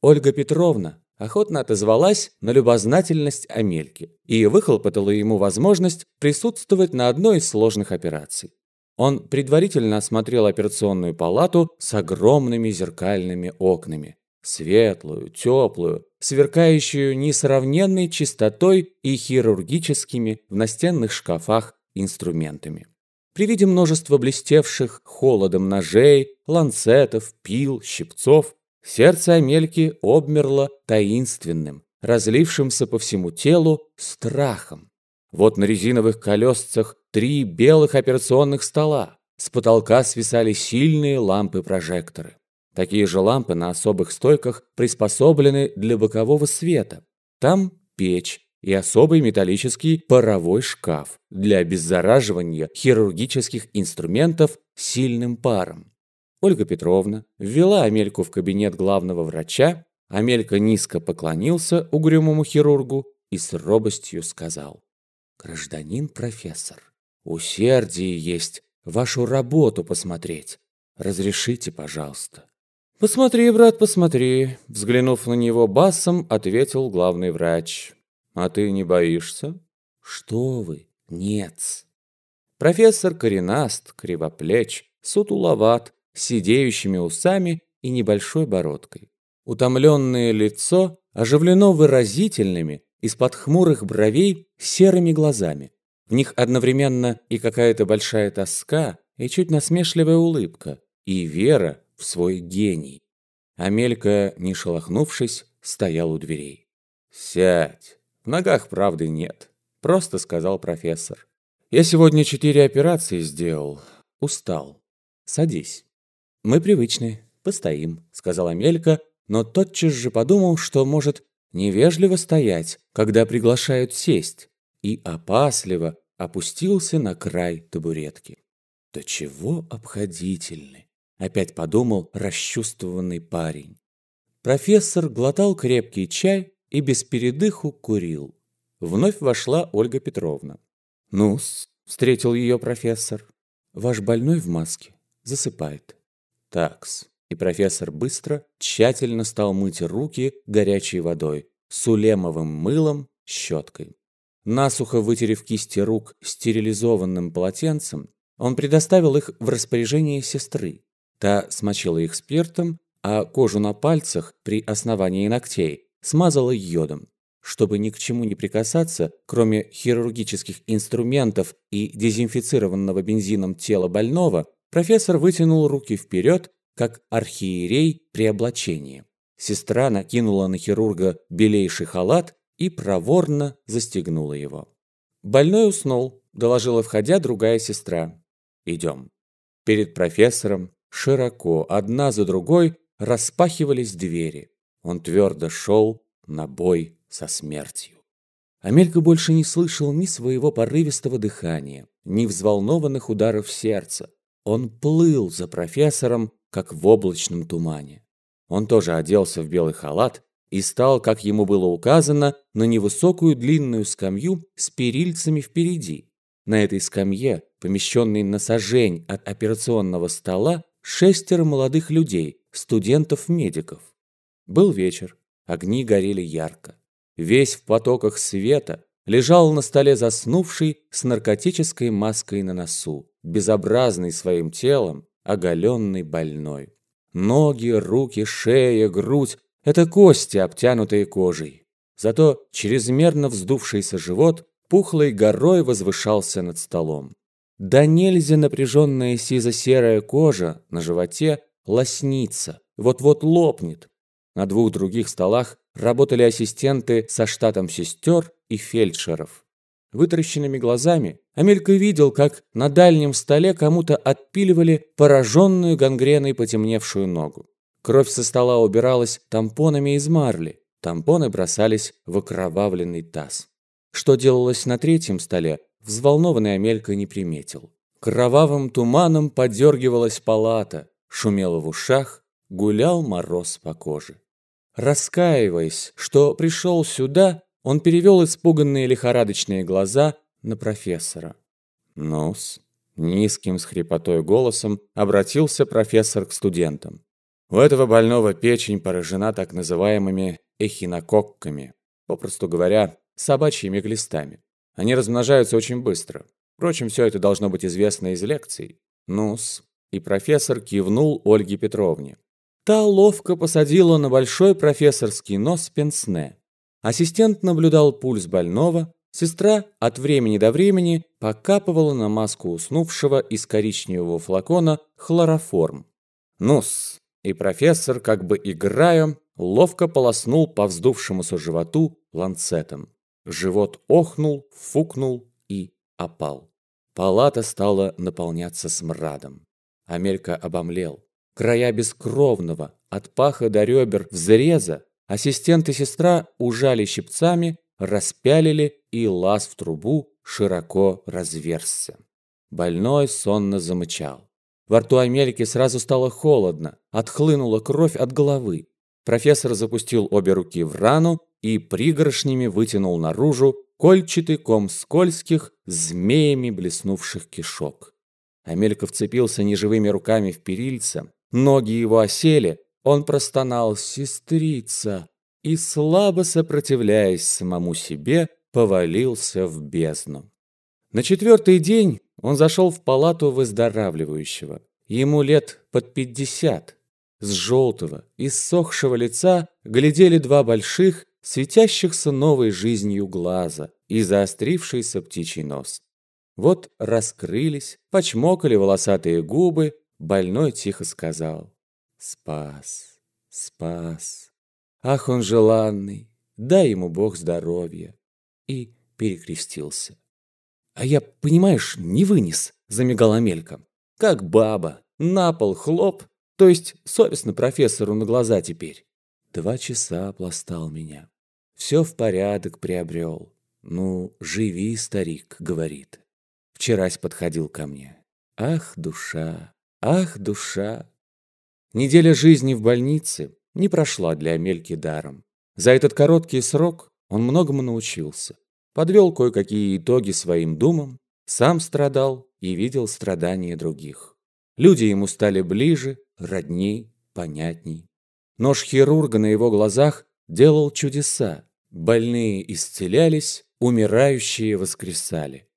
Ольга Петровна охотно отозвалась на любознательность Амельки и выхлопотала ему возможность присутствовать на одной из сложных операций. Он предварительно осмотрел операционную палату с огромными зеркальными окнами. Светлую, теплую, сверкающую несравненной чистотой и хирургическими в настенных шкафах инструментами. При виде множества блестевших холодом ножей, ланцетов, пил, щипцов, сердце Амельки обмерло таинственным, разлившимся по всему телу страхом. Вот на резиновых колесцах три белых операционных стола. С потолка свисали сильные лампы-прожекторы. Такие же лампы на особых стойках приспособлены для бокового света. Там печь, и особый металлический паровой шкаф для обеззараживания хирургических инструментов сильным паром. Ольга Петровна ввела Амельку в кабинет главного врача, Амелька низко поклонился угрюмому хирургу и с робостью сказал «Гражданин профессор, усердие есть вашу работу посмотреть. Разрешите, пожалуйста». «Посмотри, брат, посмотри», взглянув на него басом, ответил главный врач. А ты не боишься? Что вы? Нет. Профессор коренаст, кривоплеч, сутуловат, сидеющими усами и небольшой бородкой. Утомленное лицо оживлено выразительными, из-под хмурых бровей, серыми глазами. В них одновременно и какая-то большая тоска, и чуть насмешливая улыбка, и вера в свой гений. Амелька, не шелохнувшись, стоял у дверей. «Сядь!» В ногах правды нет, просто сказал профессор. Я сегодня четыре операции сделал. Устал. Садись. Мы привычны. Постоим, сказала Мелька, но тотчас же подумал, что может невежливо стоять, когда приглашают сесть, и опасливо опустился на край табуретки. Да чего обходительны, опять подумал расчувствованный парень. Профессор глотал крепкий чай и без передыху курил. Вновь вошла Ольга Петровна. «Ну-с», встретил ее профессор. «Ваш больной в маске. Засыпает». «Такс». И профессор быстро, тщательно стал мыть руки горячей водой, сулемовым мылом, щеткой. Насухо вытерев кисти рук стерилизованным полотенцем, он предоставил их в распоряжение сестры. Та смочила их спиртом, а кожу на пальцах при основании ногтей смазала йодом. Чтобы ни к чему не прикасаться, кроме хирургических инструментов и дезинфицированного бензином тела больного, профессор вытянул руки вперед, как архиерей при облачении. Сестра накинула на хирурга белейший халат и проворно застегнула его. Больной уснул, доложила входя другая сестра. «Идем». Перед профессором широко, одна за другой, распахивались двери. Он твердо шел на бой со смертью. Амелька больше не слышал ни своего порывистого дыхания, ни взволнованных ударов сердца. Он плыл за профессором, как в облачном тумане. Он тоже оделся в белый халат и стал, как ему было указано, на невысокую длинную скамью с перильцами впереди. На этой скамье, помещенной на сажень от операционного стола, шестеро молодых людей, студентов-медиков. Был вечер, огни горели ярко. Весь в потоках света лежал на столе заснувший с наркотической маской на носу, безобразный своим телом, оголенный больной. Ноги, руки, шея, грудь – это кости, обтянутые кожей. Зато чрезмерно вздувшийся живот пухлой горой возвышался над столом. Да нельзя напряженная сизо-серая кожа на животе лоснится, вот-вот лопнет, на двух других столах работали ассистенты со штатом сестер и фельдшеров. Вытаращенными глазами Амелька видел, как на дальнем столе кому-то отпиливали пораженную гангреной потемневшую ногу. Кровь со стола убиралась тампонами из марли. Тампоны бросались в окровавленный таз. Что делалось на третьем столе, взволнованный Амелька не приметил. Кровавым туманом подергивалась палата, шумело в ушах, гулял мороз по коже. Раскаиваясь, что пришел сюда, он перевел испуганные лихорадочные глаза на профессора. «Ну-с», низким с хрипотой голосом обратился профессор к студентам. У этого больного печень поражена так называемыми эхинококками, попросту говоря, собачьими глистами. Они размножаются очень быстро. Впрочем, все это должно быть известно из лекций. Нус. И профессор кивнул Ольге Петровне. Та ловко посадила на большой профессорский нос пенсне. Ассистент наблюдал пульс больного, сестра от времени до времени покапывала на маску уснувшего из коричневого флакона хлороформ. Нус. И профессор, как бы играя, ловко полоснул по вздувшемуся животу ланцетом. Живот охнул, фукнул и опал. Палата стала наполняться смрадом. Амелька обомлел. Края бескровного, от паха до ребер взреза, ассистент и сестра ужали щипцами, распялили, и лаз в трубу широко разверзся. Больной сонно замычал. Во рту Амельки сразу стало холодно, отхлынула кровь от головы. Профессор запустил обе руки в рану и пригоршнями вытянул наружу кольчатый ком скользких, змеями блеснувших кишок. Амелька вцепился неживыми руками в перильца, Ноги его осели, он простонал «Сестрица!» и, слабо сопротивляясь самому себе, повалился в бездну. На четвертый день он зашел в палату выздоравливающего. Ему лет под пятьдесят. С желтого, иссохшего лица глядели два больших, светящихся новой жизнью глаза и заострившийся птичий нос. Вот раскрылись, почмокали волосатые губы, Больной тихо сказал «Спас, спас, ах, он желанный, дай ему Бог здоровья» и перекрестился. «А я, понимаешь, не вынес», — замигал Амелька. «Как баба, на пол хлоп, то есть совестно профессору на глаза теперь». Два часа пластал меня. Все в порядок приобрел. «Ну, живи, старик», — говорит. Вчерась подходил ко мне. «Ах, душа, Ах, душа! Неделя жизни в больнице не прошла для Амельки даром. За этот короткий срок он многому научился. Подвел кое-какие итоги своим думам, сам страдал и видел страдания других. Люди ему стали ближе, родней, понятней. Нож хирурга на его глазах делал чудеса. Больные исцелялись, умирающие воскресали.